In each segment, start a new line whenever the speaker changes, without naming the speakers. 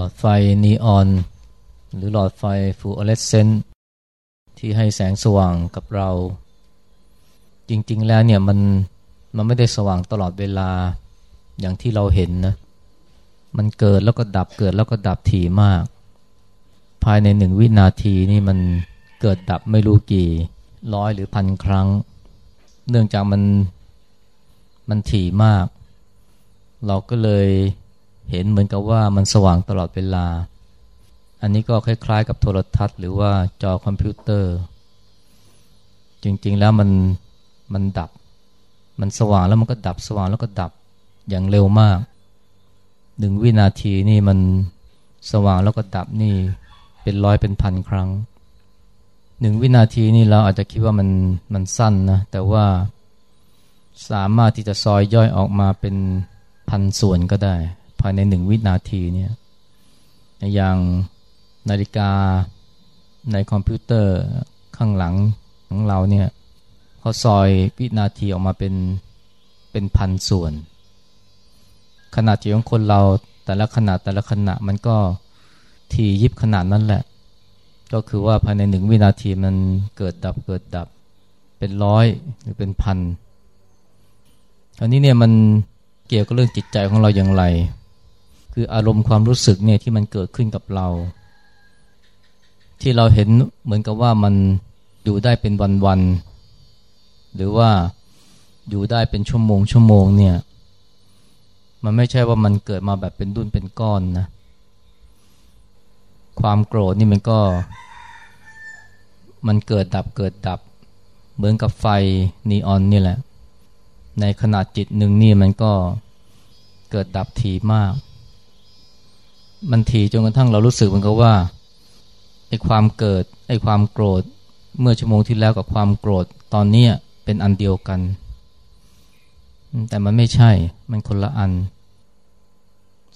หลอดไฟนีออน หรือหลอดไฟฟูออเรสเซนต์ที่ให้แสงสว่างกับเรา จริง ๆ แล้วเนี่ยมันมันไม่ได้สว่างตลอดเวลาอย่างที่เราเห็นนะ มันเกิดแล้วก็ดับเกิดแล้วก็ดับถี่มาก ภายในหนึ่งวินาทีนี่มันเกิดดับไม่รู้กี่ร้อยหรือพันครั้ง เนื่องจากมันมันถี่มาก เราก็เลย เห็นเหมือนกับว่ามันสว่างตลอดเวลา อันนี้ก็คล้ายๆ กับโทรทัศน์ หรือว่าจอคอมพิวเตอร์ จริงๆแล้วมันมันดับ มันสว่างแล้วมันก็ดับสว่างแล้วก็ดับอย่างเร็วมากหนึ่งวินาทีนี่มันสว่างแล้วก็ดับนี่เป็นร้อยเป็นพันครั้งหนึ่งวินาทีนี่เราอาจจะคิดว่ามันมันสั้นนะแต่ว่าสามารถที่จะซอยย่อยออกมาเป็นพันส่วนก็ได้ ภายในหนึ่งวินาทีเนี่ยอย่างนาฬิกาในคอมพิวเตอร์ข้างหลังของเราเนี่ยเขาซอยวินาทีออกมาเป็นเป็นพันส่วน ขนาดจิตของคนเราแต่ละขนาดแต่ละขณะมันก็ทียิบขนาดนั้นแหละ ก็คือว่าภายในหนึ่งวินาทีมันเกิดดับเกิดดับเป็นร้อยหรือเป็นพันอันนี้เนี่ยมันเกี่ยวกับเรื่องจิตใจของเราอย่างไร คืออารมณ์ความรู้สึกเนี่ยที่มันเกิดขึ้นกับเรา ที่เราเห็นเหมือนกับว่ามันอยู่ได้เป็นวันๆหรือว่าอยู่ได้เป็นชั่วโมงชั่วโมงเนี่ยมันไม่ใช่ว่ามันเกิดมาแบบเป็นดุนเป็นก้อนนะ ความโกรธนี่มันก็ มันเกิดดับเกิดดับ เหมือนกับไฟนีออนนี่แหละ ในขนาดจิตหนึ่งนี่มันก็เกิดดับถี่มาก มันถี่จนกระทั่งเรารู้สึกเหมือนกับว่าไอ้ความเกิดไอ้ความโกรธ เมื่อชั่วโมงที่แล้วกับความโกรธตอนนี้เป็นอันเดียวกัน แต่มันไม่ใช่มันคนละอัน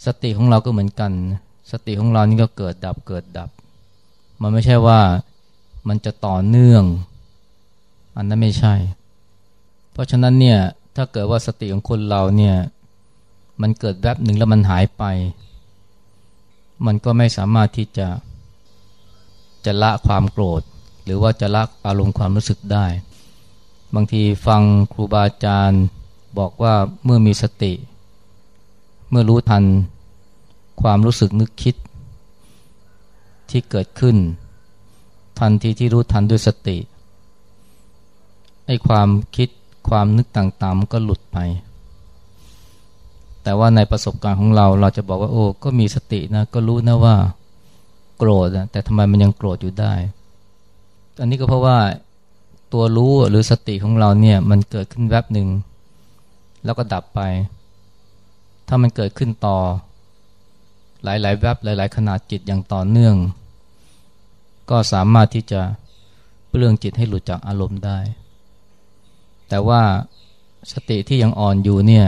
สติของเราก็เหมือนกัน สติของเรานี่ก็เกิดดับเกิดดับ มันไม่ใช่ว่ามันจะต่อเนื่อง อันนั้นไม่ใช่ เพราะฉะนั้นเนี่ยถ้าเกิดว่าสติของคนเราเนี่ยมันเกิดแวบหนึ่งแล้วมันหายไป มันก็ไม่สามารถที่จะจะละความโกรธ หรือว่าจะละอารมณ์ความรู้สึกได้ บางทีฟังครูบาอาจารย์บอกว่าเมื่อมีสติ เมื่อรู้ทันความรู้สึกนึกคิดที่เกิดขึ้น ทันทีที่รู้ทันด้วยสติไอ้ความคิดความนึกต่างๆก็หลุดไป แต่ว่าในประสบการณ์ของเราเราจะบอกว่าโอ้ก็มีสตินะก็รู้นะว่าโกรธนะแต่ทำไมมันยังโกรธอยู่ได้ อันนี้ก็เพราะว่าตัวรู้หรือสติของเราเนี่ยมันเกิดขึ้นแวบหนึ่งแล้วก็ดับไป ถ้ามันเกิดขึ้นต่อ หลายๆแวบหลาย ๆ ขนาดจิตอย่างต่อเนื่อง ก็สามารถที่จะเปลืองจิตให้หลุดจากอารมณ์ได้ แต่ว่าสติที่ยังอ่อนอยู่เนี่ย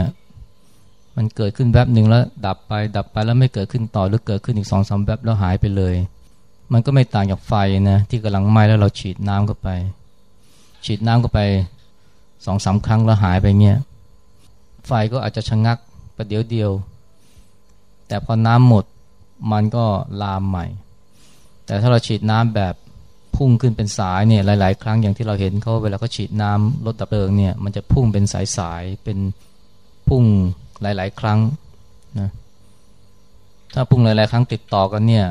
มันเกิดขึ้นแวบหนึ่งแล้วดับไป ดับไปแล้วไม่เกิดขึ้นต่อหรือเกิดขึ้นอีกสองสามแวบแล้วหายไปเลย มันก็ไม่ต่างจากไฟนะที่กำลังไหม้แล้วเราฉีดน้ำเข้าไป ฉีดน้ำเข้าไปสองสาครั้งแล้วหายไปเงี้ยไฟก็อาจจะชะงักประเดี๋ยวเดียว แต่พอน้ำหมดมันก็ลามใหม่ แต่ถ้าเราฉีดน้ำแบบพุ่งขึ้นเป็นสายเนี่ยหลาย ๆ ครั้งอย่างที่เราเห็นเขาเวลาเขาฉีดน้ำรถดับเพลิงเนี่ยมันจะพุ่งเป็นสายๆเป็นพุ่ง หลาย ๆ ครั้งนะถ้าพุ่งหลาย ๆ ครั้งติดต่อกันเนี่ย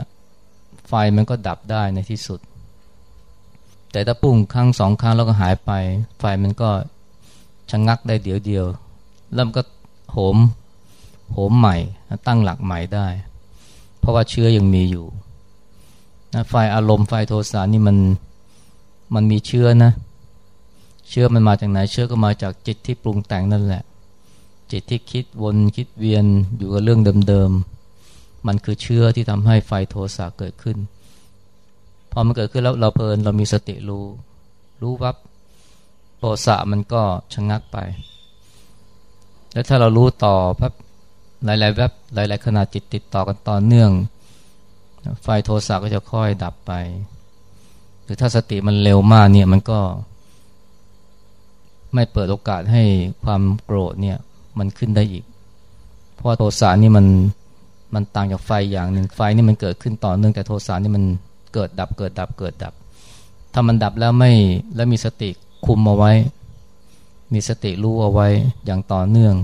ไฟมันก็ดับได้ในที่สุด แต่ถ้าพุ่งครั้งสองครั้งแล้วก็หายไป ไฟมันก็ชะงงักได้เดี๋ยวเดียวแล้วมันก็โหมโหมใหม่ตั้งหลักใหม่ได้ เพราะว่าเชื้อยังมีอยู่นะไฟอารมณ์ไฟโทสะนี่มันมันมีเชื้อนะ เชื้อมันมาจากไหนเชื้อก็มาจากจิตที่ปรุงแต่งนั่นแหละ จิตที่คิดวนคิดเวียนอยู่กับเรื่องเดิมๆ มันคือเชื้อที่ทำให้ไฟโทสะเกิดขึ้น พอมันเกิดขึ้นแล้วเราเพลินเรามีสติรู้ รู้วับโทสะมันก็ชะงักไป แล้วถ้าเรารู้ต่อพับหลายๆแวบหลายๆขนาดจิตติดต่อกันต่อเนื่อง ไฟโทสะก็จะค่อยดับไป หรือถ้าสติมันเร็วมากเนี่ยมันก็ ไม่เปิดโอกาสให้ความโกรธเนี่ย มันขึ้นได้อีก เพราะโทสะนี่มันมันต่างจากไฟอย่างหนึ่งไฟนี่มันเกิดขึ้นต่อเนื่องแต่โทสะนี่มันเกิดดับเกิดดับเกิดดับ ถ้ามันดับแล้วไม่แล้วมีสติคุมเอาไว้ มีสติรู้เอาไว้อย่างต่อเนื่อง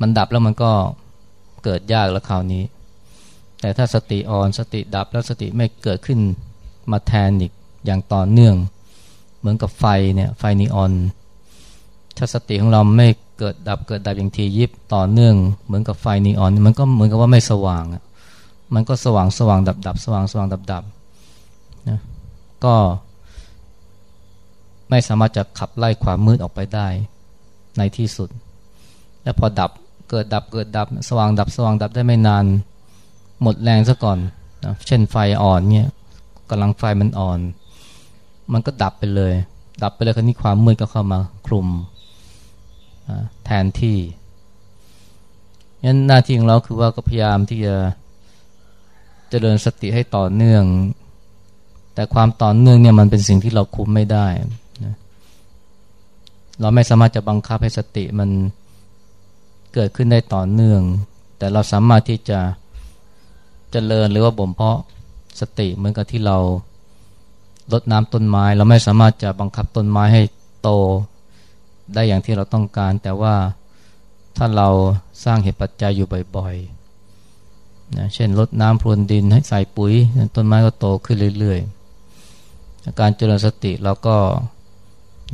มันดับแล้วมันก็เกิดยากแล้วคราวนี้ แต่ถ้าสติอ่อนสติดับแล้วสติไม่เกิดขึ้นมาแทนอีกอย่างต่อเนื่อง เหมือนกับไฟเนี่ยไฟนีออน ถ้าสติของเราไม่ เกิดดับเกิดดับอย่างทียิบต่อเนื่อง เหมือนกับไฟนีออนมันก็เหมือนกับว่าไม่สว่างมันก็สว่างสว่างดับดับสว่างสว่างดับดับนะก็ไม่สามารถจะขับไล่ความมืดออกไปได้ในที่สุด และพอดับเกิดดับเกิดดับ สว่างดับสว่างดับได้ไม่นาน หมดแรงซะก่อนนะเช่นไฟอ่อนเนี่ยกำลังไฟมันอ่อน มันก็ดับไปเลย ดับไปเลยคราวนี้ความมืดก็เข้ามาคลุม แทนที่งั้นหน้าที่ของเราคือว่าก็พยายามที่จะเจริญสติให้ต่อเนื่อง แต่ความต่อเนื่องเนี่ยมันเป็นสิ่งที่เราคุมไม่ได้นะเราไม่สามารถจะบังคับให้สติมันเกิดขึ้นได้ต่อเนื่อง แต่เราสามารถที่จะจะเจริญหรือว่าบ่มเพาะสติเหมือนกับที่เราลดน้ำต้นไม้ เราไม่สามารถจะบังคับต้นไม้ให้โต ได้อย่างที่เราต้องการ แต่ว่าถ้าเราสร้างเหตุปัจจัยอยู่บ่อยๆนะเช่นลดน้ำพรวนดินให้ใส่ปุ๋ย ต้นไม้ก็โตขึ้นเรื่อยๆ การเจริญสติเราก็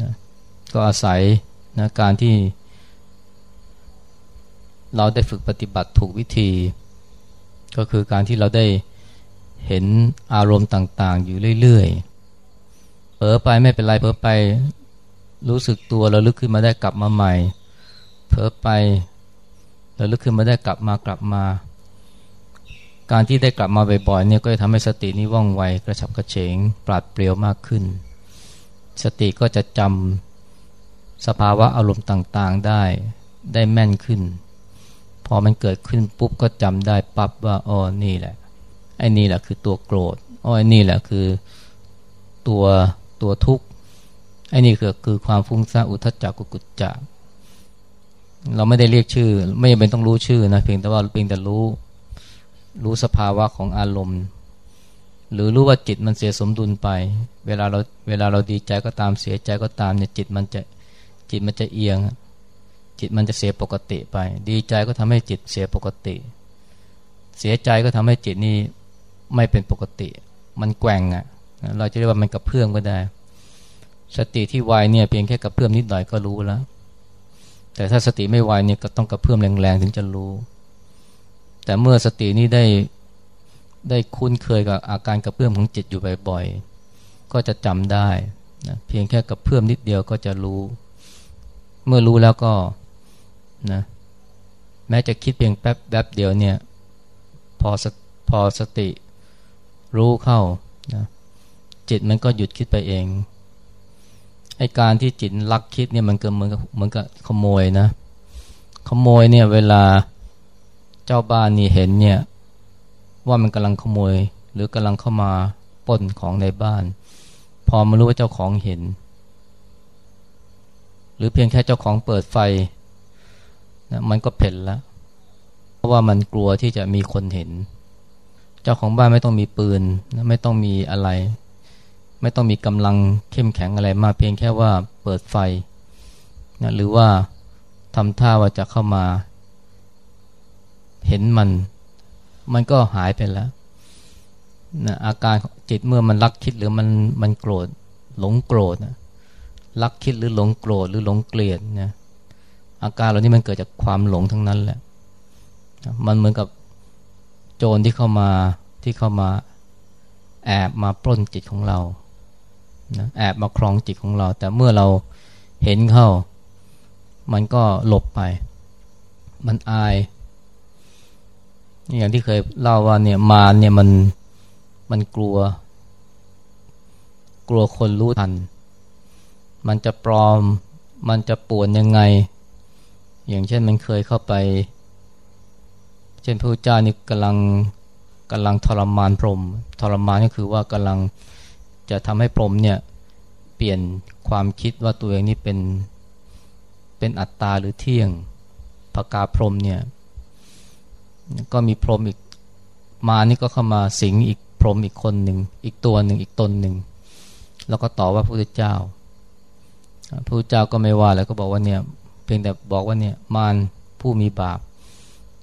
นะก็อาศัยนะการที่ เราได้ฝึกปฏิบัติถูกวิธี ก็คือการที่เราได้เห็นอารมณ์ต่างๆ อยู่เรื่อยๆเผลอไปไม่เป็นไรเผลอไป รู้สึกตัวเราลึกขึ้นมาได้กลับมาใหม่ เผลอไปเราลึกขึ้นมาได้กลับมากลับมา การที่ได้กลับมาบ่อยๆเนี่ยก็จะทำให้สตินี้ว่องไวกระฉับกระเฉง ปราดเปรียวมากขึ้น สติก็จะจำสภาวะอารมณ์ต่างๆได้ได้แม่นขึ้น พอมันเกิดขึ้นปุ๊บก็จำได้ปั๊บว่าอ๋อนี่แหละไอ้นี่แหละคือตัวโกรธอ๋อไอ้นี่แหละคือตัวตัวทุกข์ ไอ้นี่คือคือความฟุ้งซ่านอุทจักกุกุจจะเราไม่ได้เรียกชื่อ ไม่จำเป็นต้องรู้ชื่อนะเพียงแต่ว่าเพียงแต่รู้ รู้สภาวะของอารมณ์ หรือรู้ว่าจิตมันเสียสมดุลไป เวลาเราเวลาเราดีใจก็ตามเสียใจก็ตามเนี่ยจิตมันจะจิตมันจะเอียง จิตมันจะเสียปกติไป ดีใจก็ทำให้จิตเสียปกติ เสียใจก็ทำให้จิตนี่ไม่เป็นปกติ มันแกว่งอะ่ะเราจะเรียกว่ามันกระเพื่อมก็ได้ สติที่ไวเนี่ยเพียงแค่กระเพื่อมนิดหน่อยก็รู้แล้ว แต่ถ้าสติไม่ไวเนี่ยก็ต้องกระเพื่อมแรงๆถึงจะรู้ แต่เมื่อสตินี้ได้ได้คุ้นเคยกับอาการกระเพื่อมของจิตอยู่บ่อยๆ ก็จะจำได้นะเพียงแค่กระเพื่อมนิดเดียวก็จะรู้ เมื่อรู้แล้วก็นะแม้จะคิดเพียงแป๊บแป๊บเดียวเนี่ยพอพอสติรู้เข้านะจิตมันก็หยุดคิดไปเอง ไอการที่จิตลักคิดเนี่ยมันเกิดเหมือนกับเหมือนกับขโมยนะ ขโมยเนี่ยเวลาเจ้าบ้านนี่เห็นเนี่ยว่ามันกำลังขโมย หรือกำลังเข้ามาป้นของในบ้าน พอมารู้ว่าเจ้าของเห็น หรือเพียงแค่เจ้าของเปิดไฟนะมันก็เพ่นแล้วเพราะว่ามันกลัวที่จะมีคนเห็น เจ้าของบ้านไม่ต้องมีปืนไม่ต้องมีอะไร ไม่ต้องมีกำลังเข้มแข็งอะไรมากเพียงแค่ว่าเปิดไฟนะหรือว่าทำท่าว่าจะเข้ามา เห็นมัน มันก็หายไปแล้วนะอาการจิตเมื่อมันรักคิดหรือมันมันโกรธหลงโกรธนะรักคิดหรือหลงโกรธหรือหลงเกลียดนะอาการเหล่านี้มันเกิดจากความหลงทั้งนั้นแหละ มันเหมือนกับโจรที่เข้ามาที่เข้ามาแอบมาปล้นจิตของเรา นะแอบมาครองจิตของเรา แต่เมื่อเราเห็นเข้า มันก็หลบไป มันอาย อย่างที่เคยเล่าว่าเนี่ยมาเนี่ยมันมันกลัว กลัวคนรู้ทัน มันจะปลอม มันจะป่วนยังไง อย่างเช่นมันเคยเข้าไป เช่นพระเจ้านี่กำลังกำลังทรมานพรหมทรมานก็คือว่ากำลัง จะทำให้พรหมเนี่ยเปลี่ยนความคิดว่าตัวเองนี่เป็นเป็นอัตตาหรือเที่ยงพกาพรหมเนี่ยก็มีพรหมอีกมานี่ก็เข้ามาสิงอีกพรหมอีกคนหนึ่งอีกตัวหนึ่งอีกตนหนึ่งแล้วก็ต่อว่าพระพุทธเจ้าพระพุทธเจ้าก็ไม่ว่าแล้วก็บอกว่าเนี่ยเพียงแต่บอกว่าเนี่ยมารผู้มีบาป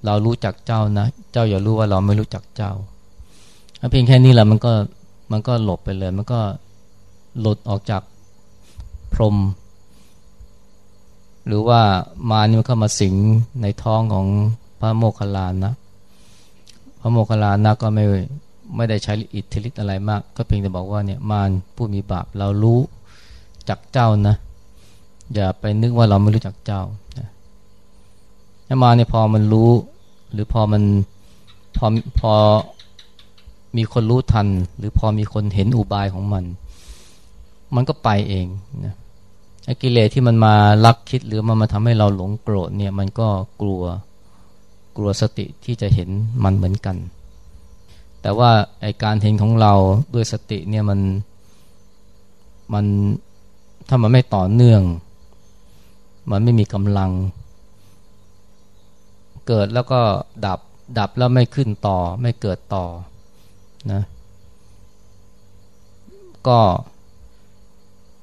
เรารู้จักเจ้านะ เจ้าอย่ารู้ว่าเราไม่รู้จักเจ้าเพียงแค่นี้แหละมันก็ มันก็หลบไปเลย มันก็หลุดออกจากพรม หรือว่ามานี่มันเข้ามาสิงในท้องของพระโมคคัลลานะ พระโมคคัลลานะก็ไม่ไม่ได้ใช้อิทธิฤทธิ์อะไรมาก ก็เพียงแต่บอกว่าเนี่ยมารผู้มีบาปเรารู้จักเจ้านะ อย่าไปนึกว่าเราไม่รู้จักเจ้าถ้ามาเนี่ยพอมันรู้ หรือพอมันพอพอ มีคนรู้ทัน หรือพอมีคนเห็นอุบายของมัน มันก็ไปเองนะกิเลสที่มันมาลักคิดหรือมันมาทำให้เราหลงโกรธเนี่ยมันก็กลัวกลัวสติที่จะเห็นมันเหมือนกัน แต่ว่าไอการเห็นของเราด้วยสติเนี่ยมันมันถ้ามันไม่ต่อเนื่อง มันไม่มีกำลัง เกิดแล้วก็ดับดับแล้วไม่ขึ้นต่อ ไม่เกิดต่อ นะก็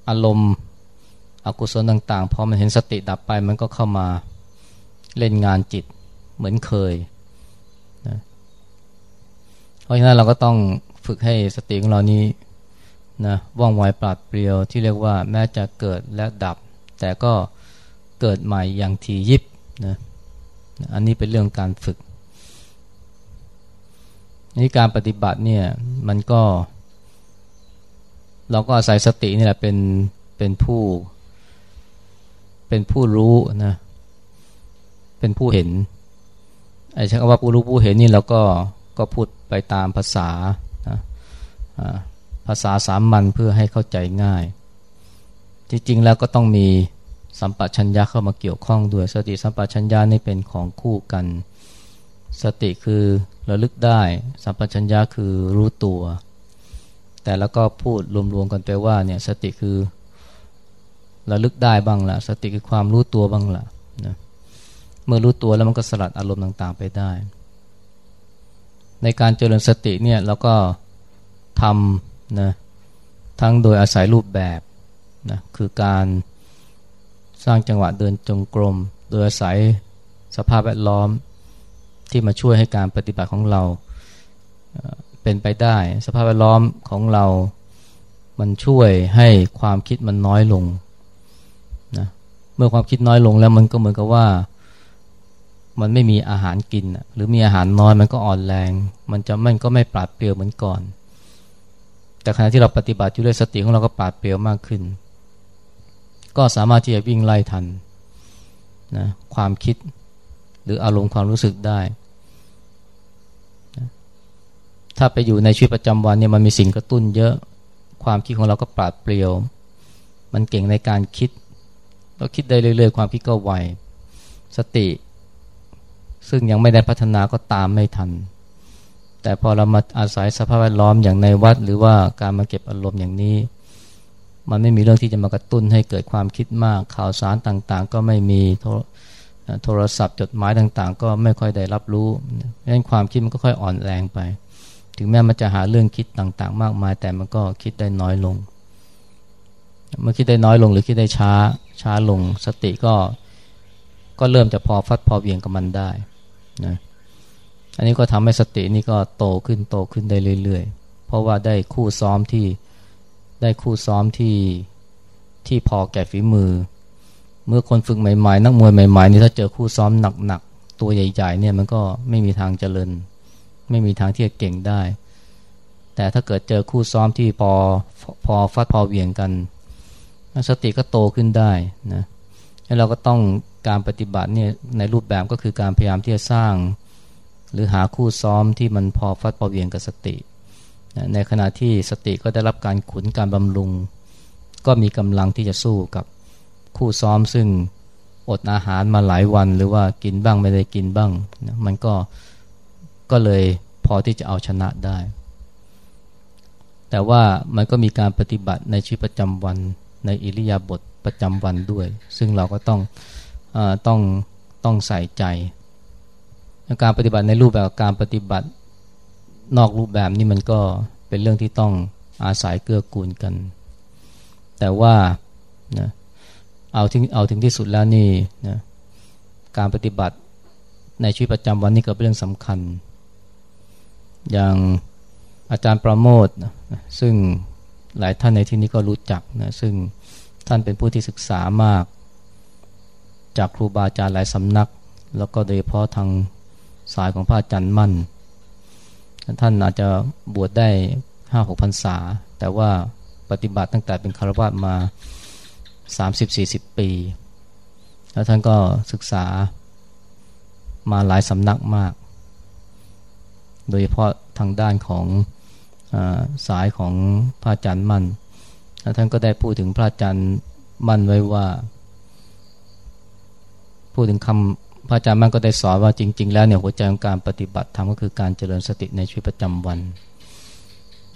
อารมณ์อกุศลต่างๆพอมันเห็นสติดับไปมันก็เข้ามาเล่นงานจิตเหมือนเคยนะเพราะฉะนั้นเราก็ต้องฝึกให้สติของเรานี้นะว่องไวปราดเปรียวที่เรียกว่าแม้จะเกิดและดับ แต่ก็เกิดใหม่อย่างทียิบนะอันนี้เป็นเรื่องการฝึก นี่การปฏิบัติเนี่ยมันก็ เราก็อาศัยสตินี่แหละเป็นเป็นผู้ เป็นผู้รู้นะเป็นผู้เห็นไอ้ใช้คำว่าผู้รู้ผู้เห็นนี่เราก็ก็พูดไปตามภาษานะภาษาสามัญเพื่อให้เข้าใจง่าย จริงๆแล้วก็ต้องมีสัมปชัญญะเข้ามาเกี่ยวข้องด้วย สติสัมปชัญญะนี่เป็นของคู่กัน สติคือระลึกได้ สัมปชัญญะคือรู้ตัว แต่แล้วก็พูดรวมๆกันไปว่าเนี่ยสติคือระลึกได้บ้างละสติคือความรู้ตัวบ้างละนะเมื่อรู้ตัวแล้วมันก็สลัดอารมณ์ต่างๆไปได้ ในการเจริญสติเนี่ยเราก็ทำนะทั้งโดยอาศัยรูปแบบนะคือการสร้างจังหวะเดินจงกรม โดยอาศัยสภาพแวดล้อม ที่มาช่วยให้การปฏิบัติของเราเป็นไปได้ สภาพแวดล้อมของเรา มันช่วยให้ความคิดมันน้อยลงนะเมื่อความคิดน้อยลงแล้วมันก็เหมือนกับว่า มันไม่มีอาหารกิน หรือมีอาหารน้อยมันก็อ่อนแรง มันจะมันก็ไม่ปราดเปรียวเหมือนก่อน แต่ขณะที่เราปฏิบัติอยู่ด้วยสติของเราก็ปราดเปรียวมากขึ้น ก็สามารถที่จะวิ่งไล่ทันนะความคิดหรืออารมณ์ความรู้สึกได้ ถ้าไปอยู่ในชีวิตประจำวันเนี่ยมันมีสิ่งกระตุ้นเยอะความคิดของเราก็ปราดเปรียว มันเก่งในการคิด เราคิดได้เรื่อยๆ ความคิดก็ไวสติ ซึ่งยังไม่ได้พัฒนาก็ตามไม่ทัน แต่พอเรามาอาศัยสภาพแวดล้อมอย่างในวัด หรือว่าการมาเก็บอารมณ์อย่างนี้ มันไม่มีเรื่องที่จะมากระตุ้นให้เกิดความคิดมาก ข่าวสารต่างๆ ก็ไม่มีโทรศัพท์จดหมายต่างๆ ก็ไม่ค่อยได้รับรู้ดังนั้นความคิดมันก็ค่อยอ่อนแรงไป ถึงแม้มันจะหาเรื่องคิดต่างๆ มากมาย แต่มันก็คิดได้น้อยลง เมื่อคิดได้น้อยลงหรือคิดได้ช้าช้าลงสติก็ก็เริ่มจะพอฟัดพอเวียงกับมันได้นะอันนี้ก็ทำให้สตินี่ก็โตขึ้นโตขึ้นได้เรื่อยๆ เพราะว่าได้คู่ซ้อมที่ได้คู่ซ้อมที่ที่พอแก่ฝีมือ เมื่อคนฝึกใหม่ๆ นักมวยใหม่ๆนี่ถ้าเจอคู่ซ้อมหนักๆ ตัวใหญ่ๆเนี่ยมันก็ไม่มีทางเจริญ ไม่มีทางที่จะเก่งได้ แต่ถ้าเกิดเจอคู่ซ้อมที่พอพอฟัดพอเวียงกัน สติก็โตขึ้นได้นะแล้วเราก็ต้องการปฏิบัติเนี่ยในรูปแบบก็คือการพยายามที่จะสร้าง หรือหาคู่ซ้อมที่มันพอฟัดพอเวียงกับสติ ในขณะที่สติก็ได้รับการขุนการบำรุง ก็มีกำลังที่จะสู้กับคู่ซ้อมซึ่งอดอาหารมาหลายวันหรือว่ากินบ้างไม่ได้กินบ้างนะมันก็ ก็เลยพอที่จะเอาชนะได้ แต่ว่ามันก็มีการปฏิบัติในชีวิตประจำวันในอิริยาบถประจำวันด้วย ซึ่งเราก็ต้องอต้องต้องใส่ใจการปฏิบัติในรูปแบบการปฏิบัตินอกรูปแบบนี่มันก็เป็นเรื่องที่ต้องอาศัยเกื้อกูลกัน แต่ว่านะเอาถึงเอาถึงที่สุดแล้วนี่นะการปฏิบัติในชีวิตประจำวันนี่ก็เป็นเรื่องสำคัญ อย่างอาจารย์ประโมทนะซึ่งหลายท่านในที่นี้ก็รู้จักนะซึ่งท่านเป็นผู้ที่ศึกษามาก จากครูบาอาจารย์หลายสำนัก แล้วก็โดยเฉพาะทางสายของพระอาจารย์มั่น ท่านอาจจะบวชได้ห้าหกพรรษา แต่ว่าปฏิบัติตั้งแต่เป็นคารวะมา 30-40 ปี แล้วท่านก็ศึกษามาหลายสำนักมาก โดยเฉพาะทางด้านของอสายของพระอาจารย์มั่นท่านก็ได้พูดถึงพระอาจารย์มั่นไว้ว่า พูดถึงคำพระอาจารย์มั่นก็ได้สอนว่าจริง ๆ แล้วเนี่ยหัวใจของการปฏิบัติธรรมก็คือการเจริญสติในชีวิตประจำวัน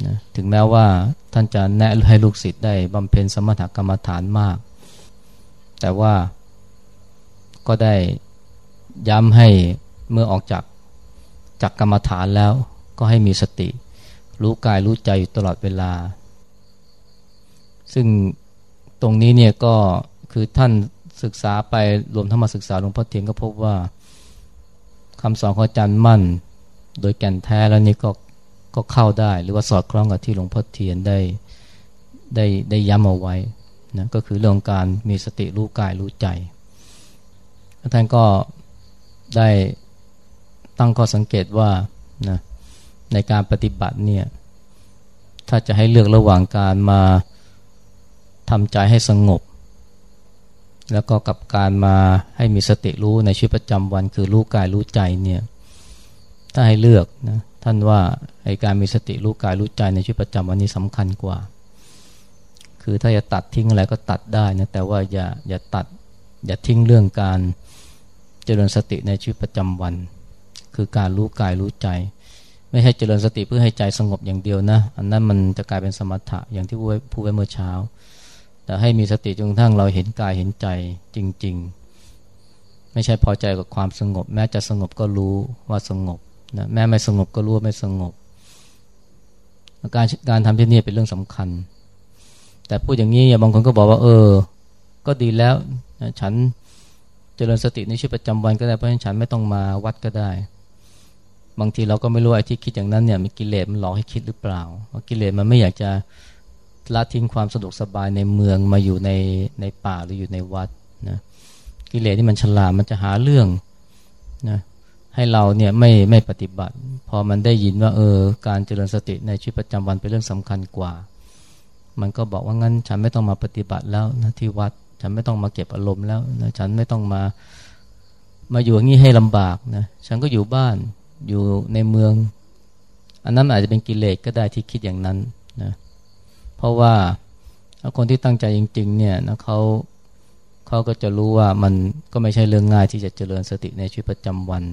นะถึงแม้ว่าท่านจะแนะให้ลูกศิษย์ได้บำเพ็ญสมถกรรมฐานมาก แต่ว่าก็ได้ย้ำให้เมื่อออกจาก จากกรรมฐานแล้วก็ให้มีสติ รู้กายรู้ใจอยู่ตลอดเวลา ซึ่งตรงนี้เนี่ยก็คือท่านศึกษาไปรวมทั้งมาศึกษาหลวงพ่อเทียนก็พบว่าคำสอนของอาจารย์มั่น โดยแก่นแท้แล้วนี่ก็ก็เข้าได้ หรือว่าสอดคล้องกับที่หลวงพ่อเทียนได้ได้ได้ย้ำเอาไว้นะก็คือเรื่องการมีสติรู้กายรู้ใจท่านก็ได้ ตั้งข้อสังเกตว่านะในการปฏิบัติเนี่ยถ้าจะให้เลือกระหว่างการมาทำใจให้สงบ แล้วก็กับการมาให้มีสติรู้ในชีวิตประจำวันคือรู้กายรู้ใจเนี่ยถ้าให้เลือกนะท่านว่าไอการมีสติรู้กายรู้ใจในชีวิตประจำวันนี้สำคัญกว่า คือถ้าจะตัดทิ้งอะไรก็ตัดได้นะแต่ว่าอย่าอย่าตัดอย่าทิ้งเรื่องการเจริญสติในชีวิตประจำวัน คือการรู้กายรู้ใจ ไม่ใช่เจริญสติเพื่อให้ใจสงบอย่างเดียวนะ อันนั้นมันจะกลายเป็นสมถะอย่างที่พูดไว้เมื่อเช้า แต่ให้มีสติจนกระทั่งเราเห็นกายเห็นใจจริง ๆ ไม่ใช่พอใจกับความสงบ แม้จะสงบก็รู้ว่าสงบนะแม้ไม่สงบก็รู้ว่าไม่สงบ การการทำที่นี่เป็นเรื่องสำคัญ แต่พูดอย่างนี้บางคนก็บอกว่า เออ ก็ดีแล้วฉันเจริญสติในชีวิตประจำวันก็ได้เพราะฉะนั้นฉันไม่ต้องมาวัดก็ได้ บางทีเราก็ไม่รู้ไอ้ที่คิดอย่างนั้นเนี่ยมีกิเลสมันหลอกให้คิดหรือเปล่าว่ากิเลสมันไม่อยากจะละทิ้งความสะดวกสบายในเมืองมาอยู่ในในป่าหรืออยู่ในวัดนะกิเลสที่มันฉลาดมันจะหาเรื่องนะให้เราเนี่ยไม่ไม่ปฏิบัติ พอมันได้ยินว่าเออการเจริญสติในชีวิตประจำวันเป็นเรื่องสำคัญกว่า มันก็บอกว่างั้นฉันไม่ต้องมาปฏิบัติแล้วนะที่วัด ฉันไม่ต้องมาเก็บอารมณ์แล้วนะฉันไม่ต้องมามาอยู่อย่างนี้ให้ลำบากนะฉันก็อยู่บ้าน อยู่ในเมือง อันนั้นอาจจะเป็นกิเลสก็ได้ที่คิดอย่างนั้นนะเพราะว่าคนที่ตั้งใจจริงๆเนี่ยนะเขาเขาก็จะรู้ว่ามันก็ไม่ใช่เรื่องง่ายที่จะเจริญสติในชีวิตประจำวัน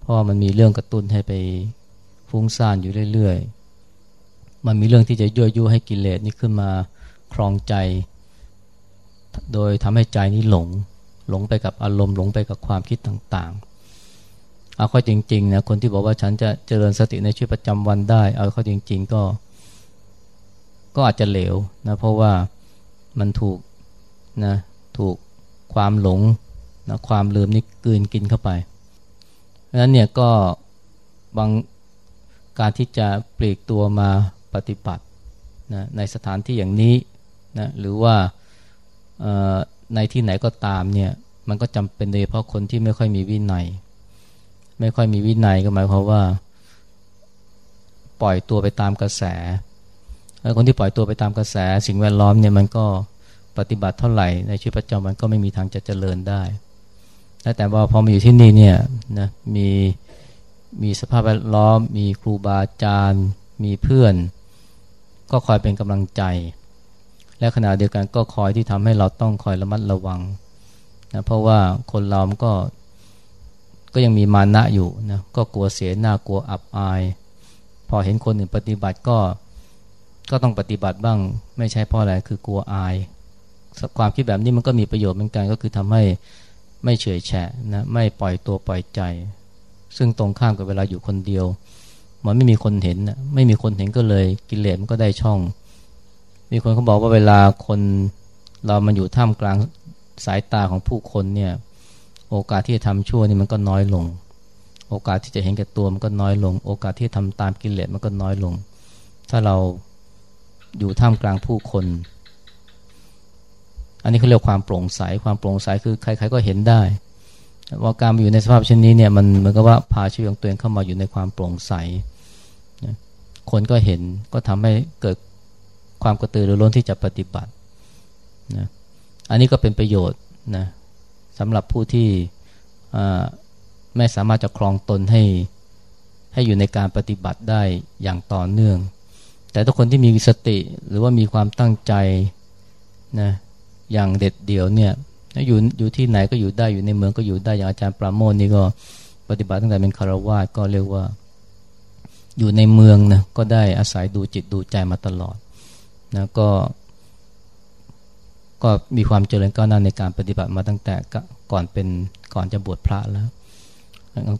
เพราะมันมีเรื่องกระตุ้นให้ไปฟุ้งซ่านอยู่เรื่อยๆ มันมีเรื่องที่จะยั่วยุให้กิเลสนี่ขึ้นมาครองใจ โดยทำให้ใจนี้หลง หลงไปกับอารมณ์หลงไปกับความคิดต่างๆ เอาเข้อจริงๆนะคนที่บอกว่าฉันจะเจริญสติในชีวิตประจำวันได้ เอาเข้อจริง ๆ ก็ ก็อาจจะเหลวนะเพราะว่ามันถูกนะถูกความหลงนะความลืมนี่กืนกินเข้าไปเพราะนั้นเนี่ยก็บางการที่จะปลีกตัวมาปฏิบัตินะในสถานที่อย่างนี้นะหรือว่าในที่ไหนก็ตามเนี่ยมันก็จำเป็นโดยเฉพาะคนที่ไม่ค่อยมีวินัย ไม่ค่อยมีวินัยก็หมายความว่า ปล่อยตัวไปตามกระแสแล้วคนที่ปล่อยตัวไปตามกระแส สิ่งแวดล้อมเนี่ยมันก็ปฏิบัติเท่าไหร่ในชีวิตประจำวันก็ไม่มีทางจะเจริญได้ แต่ว่าพอมาอยู่ที่นี่เนี่ยนะมีมีสภาพแวดล้อม มีครูบาอาจารย์ มีเพื่อน ก็คอยเป็นกำลังใจ และขณะเดียวกันก็คอยที่ทำให้เราต้องคอยระมัดระวังนะเพราะว่าคนเรามันก็ ก็ยังมีมานะอยู่นะก็กลัวเสียหน้ากลัวอับอาย พอเห็นคนอื่นปฏิบัติก็ก็ต้องปฏิบัติบ้าง ไม่ใช่เพราะอะไรคือกลัวอาย ความคิดแบบนี้มันก็มีประโยชน์เหมือนกันก็คือทำให้ไม่เฉยแฉะนะไม่ปล่อยตัวปล่อยใจ ซึ่งตรงข้ามกับเวลาอยู่คนเดียว มันไม่มีคนเห็นนะไม่มีคนเห็นก็เลยกิเลสมันก็ได้ช่อง มีคนเขาบอกว่าเวลาคนเรามันอยู่ท่ามกลางสายตาของผู้คนเนี่ย โอกาสที่จะทำชั่วนี่มันก็น้อยลง โอกาสที่จะเห็นแก่ตัวมันก็น้อยลง โอกาสที่จะทำตามกิเลสมันก็น้อยลง ถ้าเราอยู่ท่ามกลางผู้คน อันนี้เขาเรียกความโปร่งใส ความโปร่งใสคือใครๆก็เห็นได้ ว่าการอยู่ในสภาพเช่นนี้เนี่ยมันเหมือนกับว่าพาชีวิตของตัวเองเข้ามาอยู่ในความโปร่งใส คนก็เห็นก็ทำให้เกิดความกระตือรือร้นที่จะปฏิบัตินะ อันนี้ก็เป็นประโยชน์นะ สำหรับผู้ที่ไม่สามารถจะครองตนให้ให้อยู่ในการปฏิบัติได้อย่างต่อเนื่อง แต่ทุกคนที่มีสติหรือว่ามีความตั้งใจนะอย่างเด็ดเดี่ยวเนี่ยอยู่อยู่ที่ไหนก็อยู่ได้อยู่ในเมืองก็อยู่ได้อย่างอาจารย์ปราโมทนี่ก็ปฏิบัติตั้งแต่เป็นคารวาสก็เรียกว่า อยู่ในเมืองนะก็ได้อาศัยดูจิตดูใจมาตลอดนะก็ ก็มีความเจริญก้าวหน้าในการปฏิบัติมาตั้งแต่ก่อนเป็นก่อนจะบวชพระแล้ว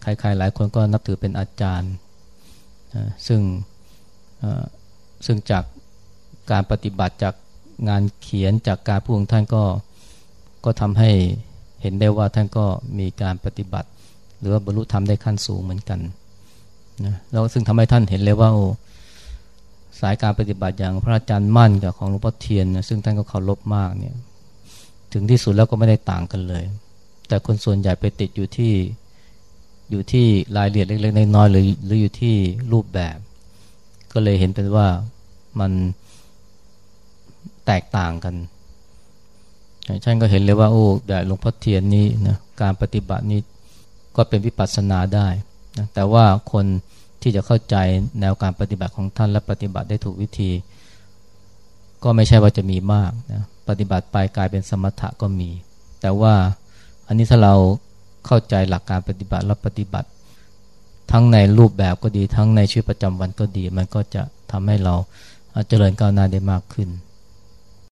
ใครๆหลายคนก็นับถือเป็นอาจารย์ซึ่งซึ่งจากการปฏิบัติจากงานเขียนจากการพูดของท่านก็ก็ทำให้เห็นได้ว่าท่านก็มีการปฏิบัติ หรือว่าบรรลุธรรมได้ขั้นสูงเหมือนกันนะแล้วซึ่งทำให้ท่านเห็นเลยว่า สายการปฏิบัติอย่างพระอาจารย์มั่นกับของหลวงพ่อเทียนนะซึ่งท่านก็เคารพมากเนี่ยถึงที่สุดแล้วก็ไม่ได้ต่างกันเลย แต่คนส่วนใหญ่ไปติดอยู่ที่อยู่ที่รายละเอียดเล็กๆน้อยๆหรือหรืออยู่ที่รูปแบบ ก็เลยเห็นเป็นว่ามันแตกต่างกันท่านก็เห็นเลยว่าโอ้แบบหลวงพ่อเทียนนี้นะการปฏิบัตินี้ก็เป็นวิปัสสนาได้นะแต่ว่าคน ที่จะเข้าใจแนวการปฏิบัติของท่านและปฏิบัติได้ถูกวิธี ก็ไม่ใช่ว่าจะมีมากนะปฏิบัติไปกลายเป็นสมถะก็มี แต่ว่าอันนี้ถ้าเราเข้าใจหลักการปฏิบัติและปฏิบัติ ทั้งในรูปแบบก็ดีทั้งในชีวิตประจำวันก็ดี มันก็จะทำให้เราเจริญก้าวหน้าได้มากขึ้น